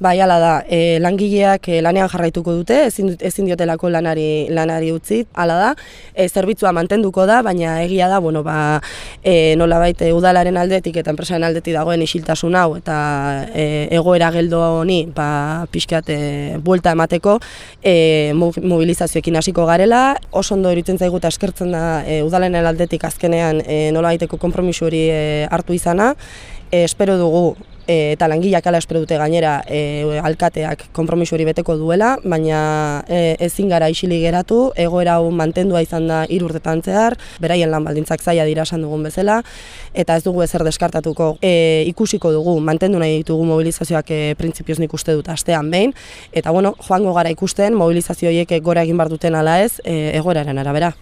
Bai, hala da, e, langileak e, lanean jarraituko dute, ezin, ezin diotelako lanari, lanari utzi, hala da, e, zerbitzua mantenduko da, baina egia da, bueno, ba, e, nola baite, udalaren aldetik eta enpresaren aldetik dagoen isiltasun hau, eta e, egoera geldo honi, ba, pixkat, e, buelta emateko, e, mobilizazioekin hasiko garela, oso ondo eritzen zaigu eta eskertzen da e, udalaren aldetik azkenean e, nola kompromisu hori e, hartu izana, e, espero dugu e, eta langileak ala espero dute gainera e, alkateak konpromiso hori beteko duela, baina e, ezin gara isili geratu, egoera hau mantendua izan da hiru urtetan zehar, beraien lan baldintzak zaila dira esan dugun bezala, eta ez dugu ezer deskartatuko e, ikusiko dugu, mantendu nahi ditugu mobilizazioak e, printzipioz nik uste dut astean behin, eta bueno, joango gara ikusten mobilizazioiek gora egin bar duten ala ez, e, egoeraren arabera.